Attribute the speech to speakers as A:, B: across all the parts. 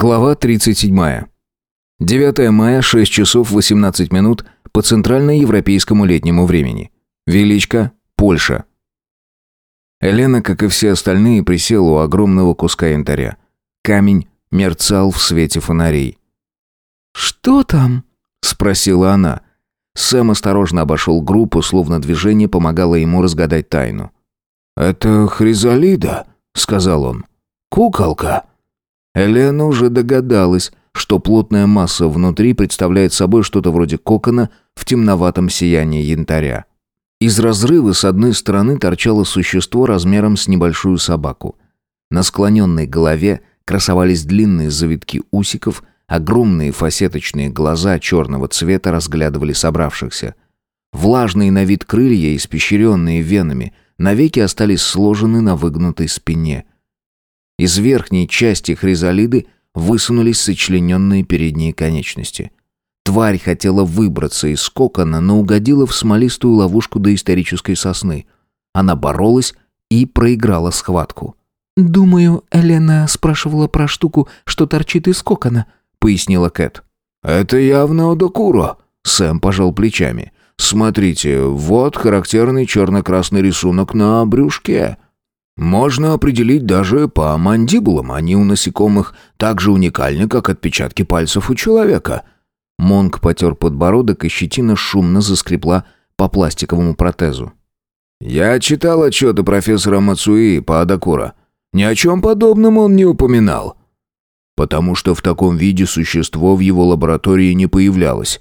A: Глава 37. 9 мая, 6 часов 18 минут по центральноевропейскому летнему времени. Величко, Польша. Елена, как и все остальные, присела у огромного куска янтаря. Камень мерцал в свете фонарей.
B: «Что там?»
A: — спросила она. Сэм осторожно обошел группу, словно движение помогало ему разгадать тайну. «Это Хризалида», — сказал он. «Куколка». Елена уже догадалась, что плотная масса внутри представляет собой что-то вроде кокона в темноватом сиянии янтаря. Из разрыва с одной стороны торчало существо размером с небольшую собаку. На склоненной голове красовались длинные завитки усиков, огромные фасеточные глаза черного цвета разглядывали собравшихся. Влажные на вид крылья, испещренные венами, навеки остались сложены на выгнутой спине – из верхней части хризалиды высунулись сочлененные передние конечности. Тварь хотела выбраться из кокона, но угодила в смолистую ловушку доисторической сосны. Она боролась и проиграла схватку.
B: «Думаю, Элена спрашивала про штуку, что торчит из кокона», — пояснила Кэт.
C: «Это явно Одокуро», — Сэм пожал плечами. «Смотрите, вот характерный черно-красный рисунок на брюшке». Можно определить даже по мандибулам, они у насекомых так же уникальны, как отпечатки пальцев у человека.
A: Монк потер подбородок, и щетина шумно заскребла по пластиковому протезу.
C: «Я читал отчеты профессора Мацуи по Адакура. Ни о чем подобном он не упоминал. Потому что в таком виде существо в его лаборатории не появлялось».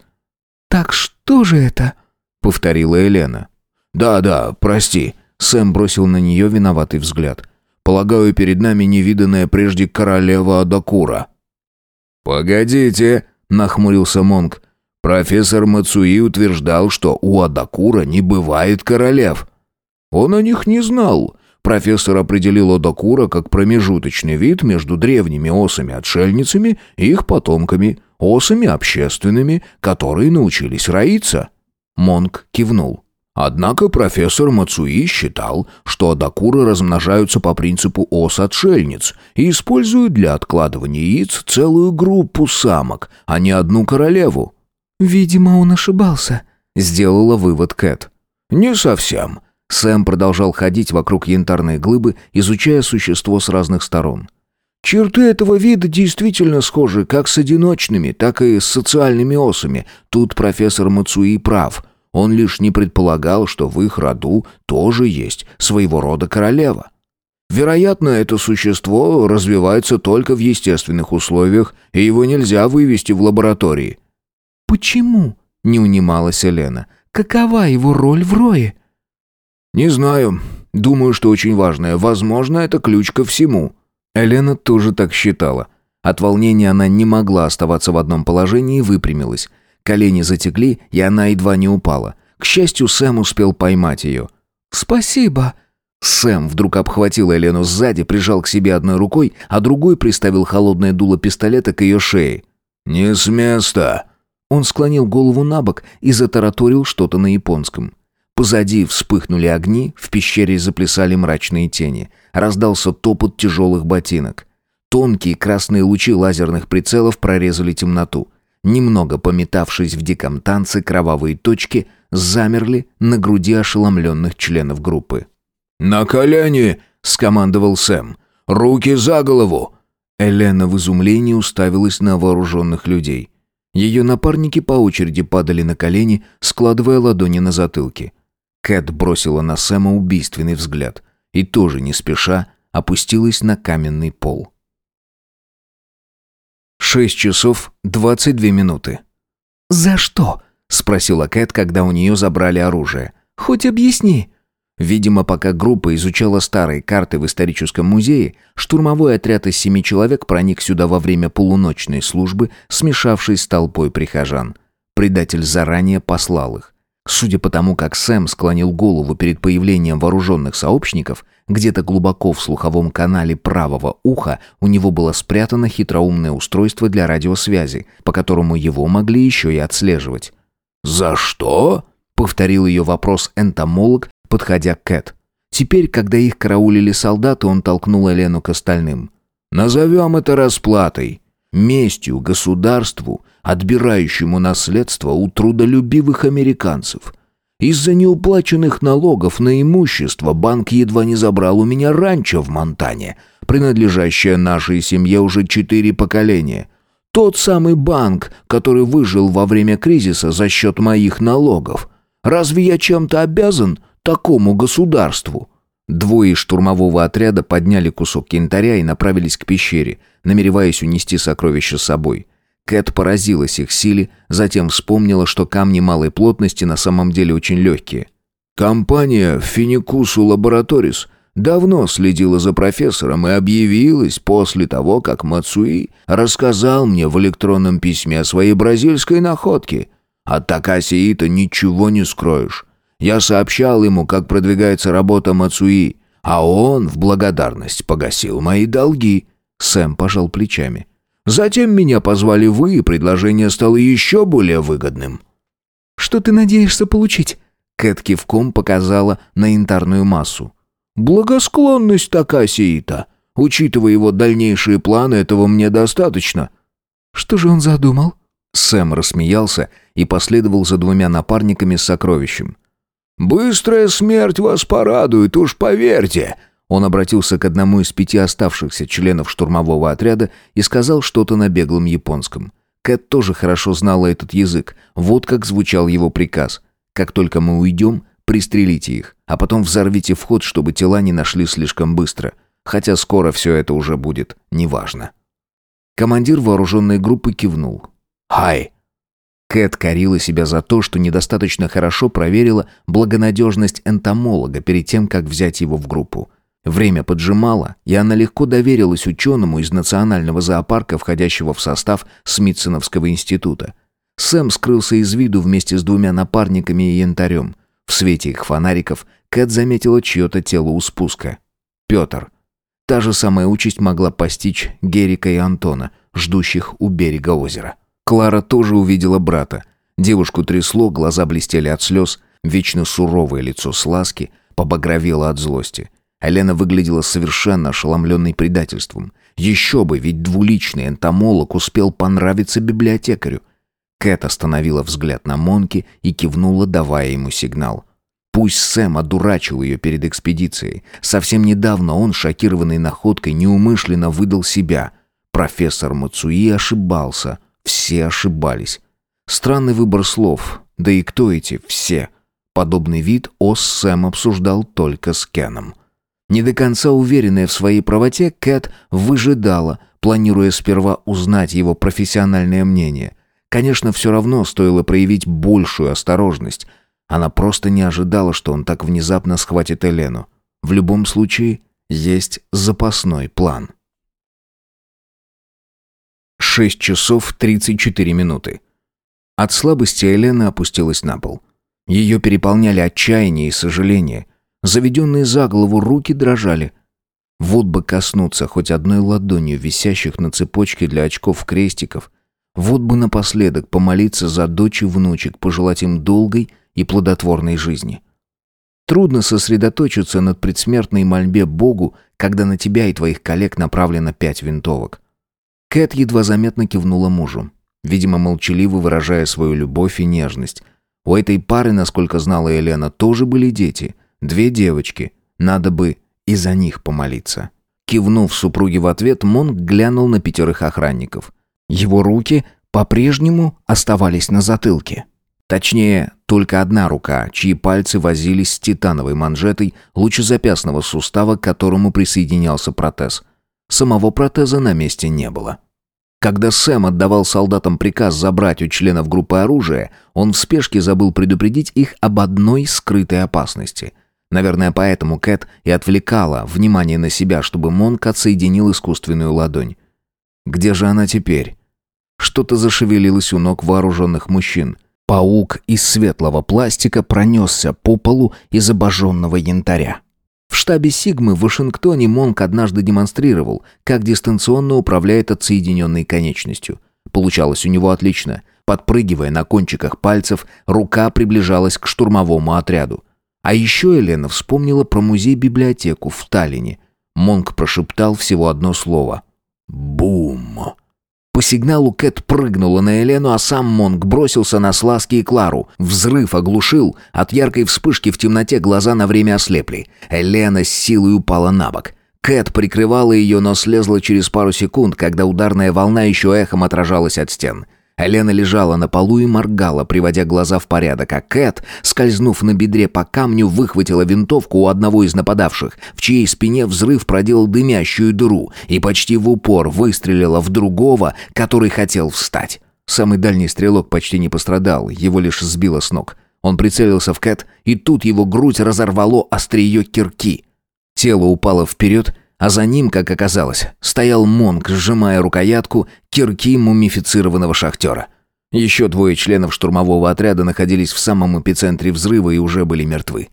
B: «Так что же это?»
A: — повторила Елена.
C: «Да-да, прости».
A: Сэм бросил на нее виноватый взгляд. «Полагаю, перед нами невиданная прежде королева Адакура».
C: «Погодите», — нахмурился Монг. «Профессор Мацуи утверждал, что у Адакура не бывает королев». «Он о них не знал». Профессор определил Адакура как промежуточный вид между древними осами-отшельницами и их потомками, осами общественными, которые научились роиться. Монг кивнул. Однако профессор Мацуи считал, что адакуры размножаются по принципу ос-отшельниц и используют для откладывания яиц целую группу самок, а не одну королеву.
B: «Видимо, он ошибался», —
A: сделала вывод Кэт.
C: «Не совсем».
A: Сэм продолжал ходить вокруг янтарной глыбы, изучая существо с разных сторон.
C: Черты этого вида действительно схожи как с одиночными, так и с социальными осами. Тут профессор Мацуи прав — он лишь не предполагал, что в их роду тоже есть своего рода королева. Вероятно, это существо развивается только в естественных условиях, и его нельзя вывести в лаборатории.
B: «Почему?» — не унималась Елена. «Какова его роль в рое?»
C: «Не знаю. Думаю, что очень важное. Возможно, это ключ ко всему».
A: Елена тоже так считала. От волнения она не могла оставаться в одном положении и выпрямилась. Колени затекли, и она едва не упала. К счастью, Сэм успел поймать ее.
B: «Спасибо!»
A: Сэм вдруг обхватил Елену сзади, прижал к себе одной рукой, а другой приставил холодное дуло пистолета к ее шее.
C: «Не с места!»
A: Он склонил голову на бок и затараторил что-то на японском. Позади вспыхнули огни, в пещере заплясали мрачные тени. Раздался топот тяжелых ботинок. Тонкие красные лучи лазерных прицелов прорезали темноту. Немного пометавшись в диком танце, кровавые точки замерли на груди ошеломленных членов группы.
C: «На колени!» — скомандовал Сэм. «Руки за голову!»
A: Элена в изумлении уставилась на вооруженных людей. Ее напарники по очереди падали на колени, складывая ладони на затылке. Кэт бросила на Сэма убийственный взгляд и тоже не спеша опустилась на каменный пол. Шесть часов двадцать две минуты.
B: «За что?» — спросила Кэт, когда у нее забрали оружие. «Хоть объясни».
A: Видимо, пока группа изучала старые карты в историческом музее, штурмовой отряд из семи человек проник сюда во время полуночной службы, смешавшись с толпой прихожан. Предатель заранее послал их. Судя по тому, как Сэм склонил голову перед появлением вооруженных сообщников, где-то глубоко в слуховом канале правого уха у него было спрятано хитроумное устройство для радиосвязи, по которому его могли еще и отслеживать.
C: «За что?» — повторил ее вопрос энтомолог, подходя к Кэт. Теперь, когда их караулили солдаты, он толкнул Елену к остальным. «Назовем это расплатой.
A: местью государству, отбирающему наследство у трудолюбивых американцев. Из-за неуплаченных налогов на имущество банк едва не забрал у меня ранчо в Монтане, принадлежащее нашей семье уже четыре поколения. Тот самый банк, который выжил во время кризиса за счет моих налогов. Разве я чем-то обязан такому государству?»
B: Двое штурмового отряда подняли кусок янтаря и направились к пещере, намереваясь унести сокровища с собой. Кэт поразилась их силе, затем вспомнила, что камни малой плотности на самом деле очень легкие.
A: «Компания Финикусу Лабораторис давно следила за профессором и объявилась после того, как Мацуи рассказал мне в электронном письме о своей бразильской находке. От Такаси Ита ничего не скроешь. Я сообщал ему, как продвигается работа Мацуи, а он в благодарность погасил мои долги». Сэм пожал плечами. Затем меня позвали вы, и предложение стало еще более выгодным».
B: «Что ты надеешься получить?» Кэт кивком показала на янтарную массу.
A: «Благосклонность Такасиита. Учитывая его дальнейшие планы, этого мне достаточно».
B: «Что же он задумал?»
C: Сэм рассмеялся и последовал за двумя напарниками с сокровищем.
A: «Быстрая смерть вас порадует, уж поверьте. Он обратился к одному из пяти оставшихся членов штурмового отряда и сказал что-то на беглом японском. Кэт тоже хорошо знала этот язык. Вот как звучал его приказ. «Как только мы уйдем, пристрелите их, а потом взорвите вход, чтобы тела не нашли слишком быстро. Хотя скоро все это уже будет неважно». Командир вооруженной группы кивнул. «Хай!» Кэт корила себя за то, что недостаточно хорошо проверила благонадежность энтомолога перед тем, как взять его в группу. Время поджимало, и она легко доверилась ученому из национального зоопарка, входящего в состав Смитсоновского института. Сэм скрылся из виду вместе с двумя напарниками и янтарем. В свете их фонариков Кэт заметила чье-то тело у спуска. Петр. Та же самая участь могла постичь Герика и Антона, ждущих у берега озера. Клара тоже увидела брата. Девушку трясло, глаза блестели от слез, вечно суровое лицо Сласки побагровело от злости. Елена выглядела совершенно ошеломленной предательством. Еще бы, ведь двуличный энтомолог успел понравиться библиотекарю. Кэт остановила взгляд на Монки и кивнула, давая ему сигнал. Пусть Сэм одурачил ее перед экспедицией. Совсем недавно он, шокированный находкой, неумышленно выдал себя. Профессор Мацуи ошибался. Все ошибались. Странный выбор слов. Да и кто эти «все»? Подобный вид Ос Сэм обсуждал только с Кеном. Не до конца уверенная в своей правоте, Кэт выжидала, планируя сперва узнать его профессиональное мнение. Конечно, все равно стоило проявить большую осторожность. Она просто не ожидала, что он так внезапно схватит Елену. В любом случае, есть запасной план. 6 часов 34 минуты. От слабости Елена опустилась на пол. Ее переполняли отчаяние и сожаление – Заведенные за голову руки дрожали. Вот бы коснуться хоть одной ладонью висящих на цепочке для очков крестиков. Вот бы напоследок помолиться за дочь и внучек, пожелать им долгой и плодотворной жизни. Трудно сосредоточиться над предсмертной мольбе Богу, когда на тебя и твоих коллег направлено пять винтовок. Кэт едва заметно кивнула мужу, видимо, молчаливо выражая свою любовь и нежность. У этой пары, насколько знала Елена, тоже были дети — Две девочки. Надо бы и за них помолиться. Кивнув супруге в ответ, Монг глянул на пятерых охранников. Его руки по-прежнему оставались на затылке. Точнее, только одна рука, чьи пальцы возились с титановой манжетой лучезапястного сустава, к которому присоединялся протез. Самого протеза на месте не было. Когда Сэм отдавал солдатам приказ забрать у членов группы оружие, он в спешке забыл предупредить их об одной скрытой опасности – Наверное, поэтому Кэт и отвлекала внимание на себя, чтобы Монк отсоединил искусственную ладонь. Где же она теперь? Что-то зашевелилось у ног вооруженных мужчин. Паук из светлого пластика пронесся по полу из обожженного янтаря. В штабе Сигмы в Вашингтоне Монк однажды демонстрировал, как дистанционно управляет отсоединенной конечностью. Получалось у него отлично. Подпрыгивая на кончиках пальцев, рука приближалась к штурмовому отряду. А еще Елена вспомнила про музей-библиотеку в Таллине. Монк прошептал всего одно слово. «Бум!»
B: По сигналу Кэт прыгнула на Елену, а сам Монг бросился на Сласки и Клару. Взрыв оглушил, от яркой вспышки в темноте глаза на время ослепли. Елена с силой упала на бок. Кэт прикрывала ее, но слезла через пару секунд, когда ударная волна еще эхом отражалась от стен. Елена лежала на полу и моргала, приводя глаза в порядок, а Кэт, скользнув на бедре по камню, выхватила винтовку у одного из нападавших, в чьей спине взрыв проделал дымящую дыру и почти в упор выстрелила в другого, который хотел встать. Самый дальний стрелок почти не пострадал, его лишь сбило с ног. Он прицелился в Кэт, и тут его грудь разорвало острие кирки. Тело упало вперед, а за ним, как оказалось, стоял Монг, сжимая рукоятку кирки мумифицированного шахтера. Еще двое членов штурмового отряда находились в самом эпицентре взрыва и уже были мертвы.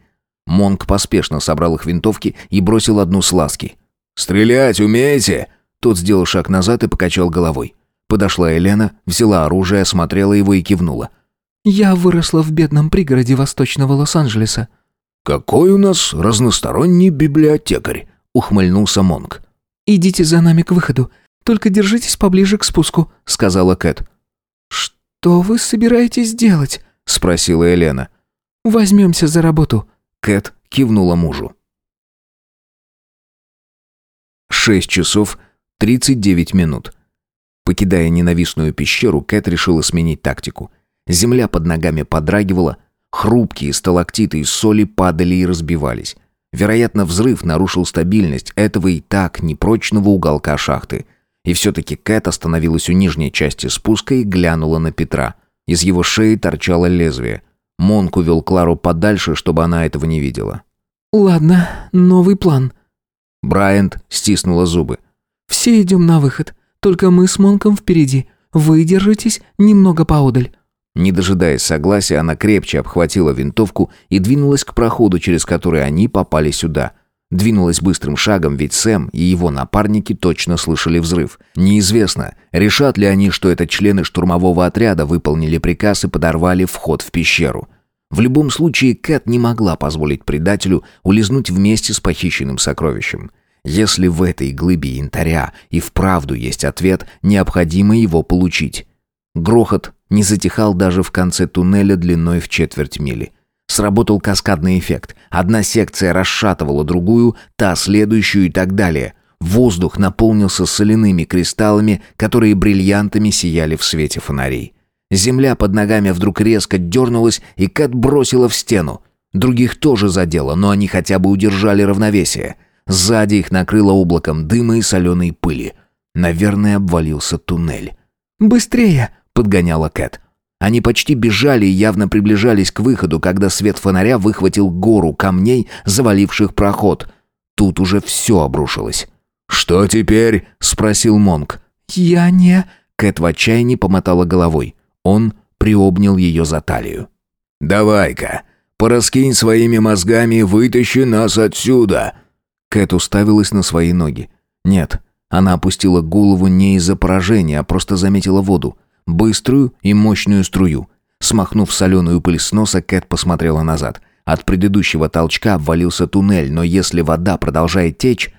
B: Монг поспешно собрал их винтовки и бросил одну с ласки.
C: «Стрелять умеете?»
B: Тот сделал шаг назад и покачал головой. Подошла Елена, взяла оружие, осмотрела его и кивнула.
D: «Я выросла в бедном пригороде восточного Лос-Анджелеса».
C: «Какой у нас разносторонний библиотекарь!»
B: Ухмыльнулся Монг.
D: «Идите за нами к выходу, только держитесь поближе к спуску», — сказала Кэт. «Что вы собираетесь делать?»
B: — спросила Елена.
D: «Возьмемся за работу».
B: Кэт кивнула мужу. Шесть часов тридцать девять минут. Покидая ненавистную пещеру, Кэт решила сменить тактику. Земля под ногами подрагивала, хрупкие сталактиты из соли падали и разбивались. Вероятно, взрыв нарушил стабильность этого и так непрочного уголка шахты. И все-таки Кэт остановилась у нижней части спуска и глянула на Петра. Из его шеи торчало лезвие. Монк увел Клару подальше, чтобы она этого не видела.
D: «Ладно, новый план».
B: Брайант стиснула зубы.
D: «Все идем на выход, только мы с Монком впереди. Вы держитесь немного поодаль».
B: Не дожидаясь согласия, она крепче обхватила винтовку и двинулась к проходу, через который они попали сюда. Двинулась быстрым шагом, ведь Сэм и его напарники точно слышали взрыв. Неизвестно, решат ли они, что это члены штурмового отряда выполнили приказ и подорвали вход в пещеру. В любом случае, Кэт не могла позволить предателю улизнуть вместе с похищенным сокровищем. Если в этой глыбе янтаря и вправду есть ответ, необходимо его получить. Грохот не затихал даже в конце туннеля длиной в четверть мили. Сработал каскадный эффект. Одна секция расшатывала другую, та следующую и так далее. Воздух наполнился соляными кристаллами, которые бриллиантами сияли в свете фонарей. Земля под ногами вдруг резко дернулась, и Кэт бросила в стену. Других тоже задело, но они хотя бы удержали равновесие. Сзади их накрыло облаком дыма и соленой пыли. Наверное, обвалился туннель.
D: «Быстрее!»
B: Подгоняла Кэт. Они почти бежали и явно приближались к выходу, когда свет фонаря выхватил гору камней, заваливших проход. Тут уже все обрушилось.
C: «Что теперь?» — спросил Монк.
D: «Я не...»
B: Кэт в отчаянии помотала головой. Он приобнял ее за талию.
C: «Давай-ка, пораскинь своими мозгами и вытащи нас отсюда!»
B: Кэт уставилась на свои ноги. Нет, она опустила голову не из-за поражения, а просто заметила воду быструю и мощную струю. Смахнув соленую пыль с носа, Кэт посмотрела назад. От предыдущего толчка обвалился туннель, но если вода продолжает течь...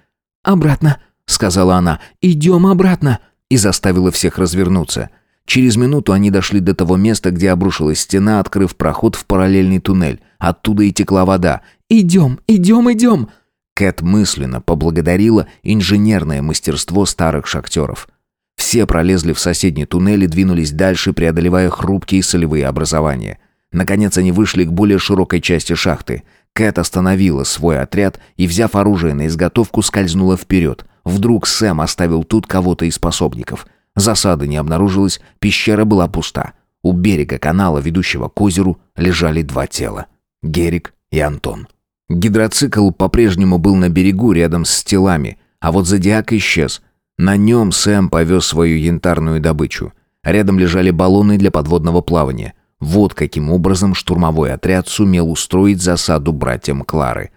D: «Обратно», — сказала она, — «идем обратно»,
B: и заставила всех развернуться. Через минуту они дошли до того места, где обрушилась стена, открыв проход в параллельный туннель. Оттуда и текла вода.
D: «Идем, идем, идем!»
B: Кэт мысленно поблагодарила инженерное мастерство старых шахтеров. Все пролезли в соседний туннель и двинулись дальше, преодолевая хрупкие солевые образования. Наконец они вышли к более широкой части шахты. Кэт остановила свой отряд и, взяв оружие на изготовку, скользнула вперед. Вдруг Сэм оставил тут кого-то из способников. Засады не обнаружилось, пещера была пуста. У берега канала, ведущего к озеру, лежали два тела. Герик и Антон. Гидроцикл по-прежнему был на берегу рядом с телами, а вот зодиак исчез, на нем Сэм повез свою янтарную добычу. Рядом лежали баллоны для подводного плавания. Вот каким образом штурмовой отряд сумел устроить засаду братьям Клары.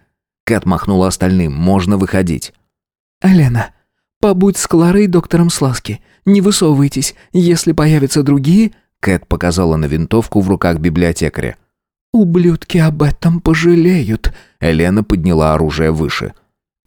B: Кэт махнула остальным, можно выходить.
D: «Элена, побудь с Кларой и доктором Сласки. Не высовывайтесь, если появятся другие...»
B: Кэт показала на винтовку в руках библиотекаря.
D: «Ублюдки об этом пожалеют»,
B: Элена подняла оружие выше.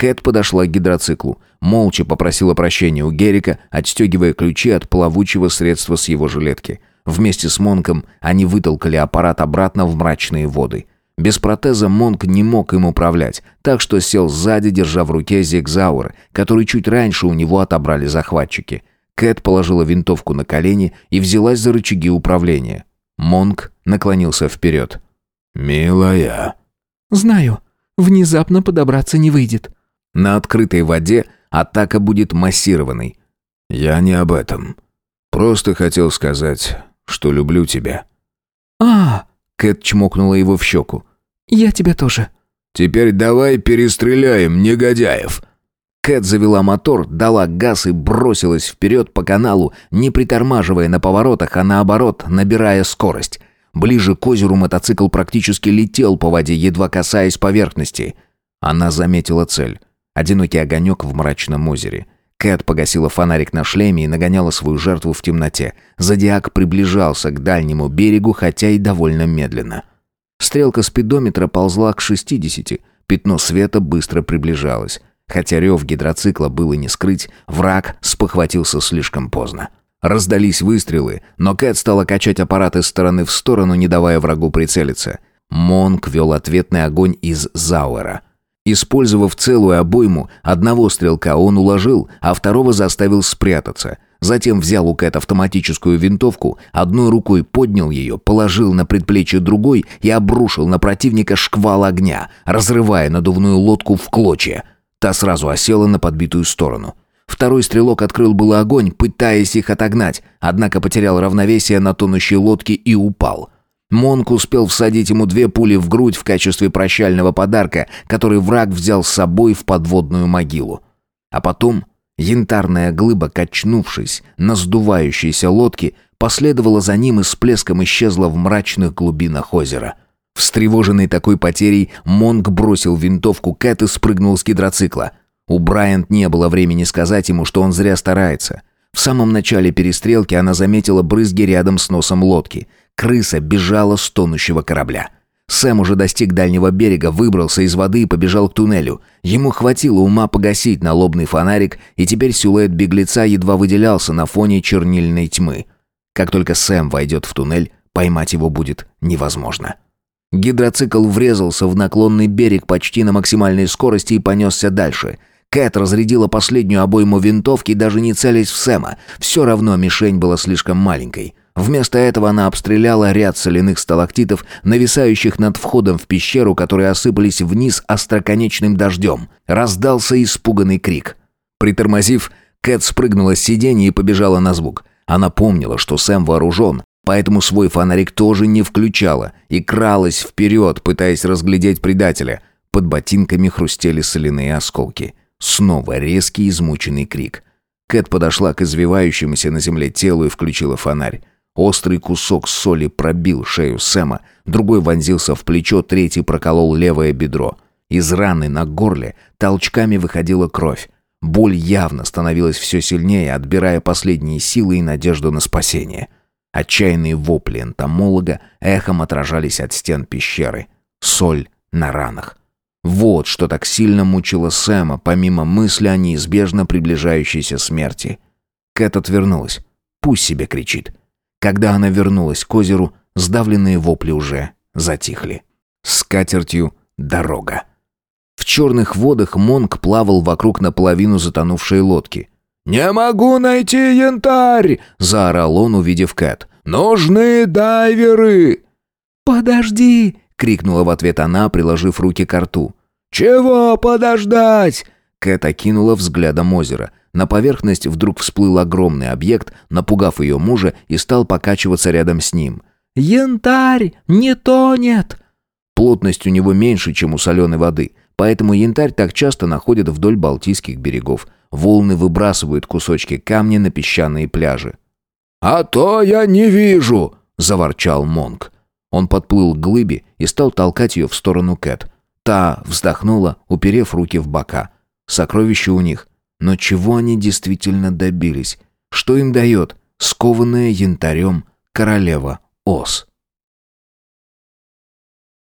B: Кэт подошла к гидроциклу, молча попросила прощения у Герика, отстегивая ключи от плавучего средства с его жилетки. Вместе с Монком они вытолкали аппарат обратно в мрачные воды. Без протеза Монк не мог им управлять, так что сел сзади, держа в руке зигзауэр, который чуть раньше у него отобрали захватчики. Кэт положила винтовку на колени и взялась за рычаги управления. Монк наклонился вперед.
C: «Милая».
D: «Знаю. Внезапно подобраться не выйдет».
B: На открытой воде атака будет массированной.
C: «Я не об этом. Просто хотел сказать, что люблю тебя».
D: «А!»
B: — Кэт чмокнула его в щеку.
D: «Я тебя тоже».
C: «Теперь давай перестреляем, негодяев!»
B: Кэт завела мотор, дала газ и бросилась вперед по каналу, не притормаживая на поворотах, а наоборот, набирая скорость. Ближе к озеру мотоцикл практически летел по воде, едва касаясь поверхности. Она заметила цель. Одинокий огонек в мрачном озере. Кэт погасила фонарик на шлеме и нагоняла свою жертву в темноте. Зодиак приближался к дальнему берегу, хотя и довольно медленно. Стрелка спидометра ползла к 60. Пятно света быстро приближалось. Хотя рев гидроцикла было не скрыть, враг спохватился слишком поздно. Раздались выстрелы, но Кэт стала качать аппарат из стороны в сторону, не давая врагу прицелиться. Монк вел ответный огонь из Зауэра. Использовав целую обойму, одного стрелка он уложил, а второго заставил спрятаться. Затем взял у Кэт автоматическую винтовку, одной рукой поднял ее, положил на предплечье другой и обрушил на противника шквал огня, разрывая надувную лодку в клочья. Та сразу осела на подбитую сторону. Второй стрелок открыл было огонь, пытаясь их отогнать, однако потерял равновесие на тонущей лодке и упал. Монк успел всадить ему две пули в грудь в качестве прощального подарка, который враг взял с собой в подводную могилу. А потом янтарная глыба, качнувшись на сдувающейся лодке, последовала за ним и с плеском исчезла в мрачных глубинах озера. Встревоженный такой потерей, Монг бросил винтовку Кэт и спрыгнул с гидроцикла. У Брайант не было времени сказать ему, что он зря старается. В самом начале перестрелки она заметила брызги рядом с носом лодки. Крыса бежала с тонущего корабля. Сэм уже достиг дальнего берега, выбрался из воды и побежал к туннелю. Ему хватило ума погасить налобный фонарик, и теперь силуэт беглеца едва выделялся на фоне чернильной тьмы. Как только Сэм войдет в туннель, поймать его будет невозможно. Гидроцикл врезался в наклонный берег почти на максимальной скорости и понесся дальше. Кэт разрядила последнюю обойму винтовки, даже не целясь в Сэма. Все равно мишень была слишком маленькой. Вместо этого она обстреляла ряд соляных сталактитов, нависающих над входом в пещеру, которые осыпались вниз остроконечным дождем. Раздался испуганный крик. Притормозив, Кэт спрыгнула с сиденья и побежала на звук. Она помнила, что Сэм вооружен, поэтому свой фонарик тоже не включала и кралась вперед, пытаясь разглядеть предателя. Под ботинками хрустели соляные осколки. Снова резкий измученный крик. Кэт подошла к извивающемуся на земле телу и включила фонарь. Острый кусок соли пробил шею Сэма, другой вонзился в плечо, третий проколол левое бедро. Из раны на горле толчками выходила кровь. Боль явно становилась все сильнее, отбирая последние силы и надежду на спасение. — Отчаянные вопли энтомолога эхом отражались от стен пещеры. Соль на ранах. Вот что так сильно мучило Сэма, помимо мысли о неизбежно приближающейся смерти. Кэт отвернулась. Пусть себе кричит. Когда она вернулась к озеру, сдавленные вопли уже затихли. С катертью дорога. В черных водах Монк плавал вокруг наполовину затонувшей лодки.
C: «Не могу найти янтарь!» — заорал он, увидев Кэт. «Нужны дайверы!»
D: «Подожди!» — крикнула в ответ она, приложив руки к рту.
C: «Чего подождать?»
B: Кэт окинула взглядом озеро. На поверхность вдруг всплыл огромный объект, напугав ее мужа, и стал покачиваться рядом с ним.
D: «Янтарь не тонет!»
B: Плотность у него меньше, чем у соленой воды, поэтому янтарь так часто находят вдоль Балтийских берегов. Волны выбрасывают кусочки камня на песчаные пляжи.
C: «А то я не вижу!» — заворчал Монк.
B: Он подплыл к глыбе и стал толкать ее в сторону Кэт. Та вздохнула, уперев руки в бока. Сокровища у них. Но чего они действительно добились? Что им дает скованная янтарем королева Ос?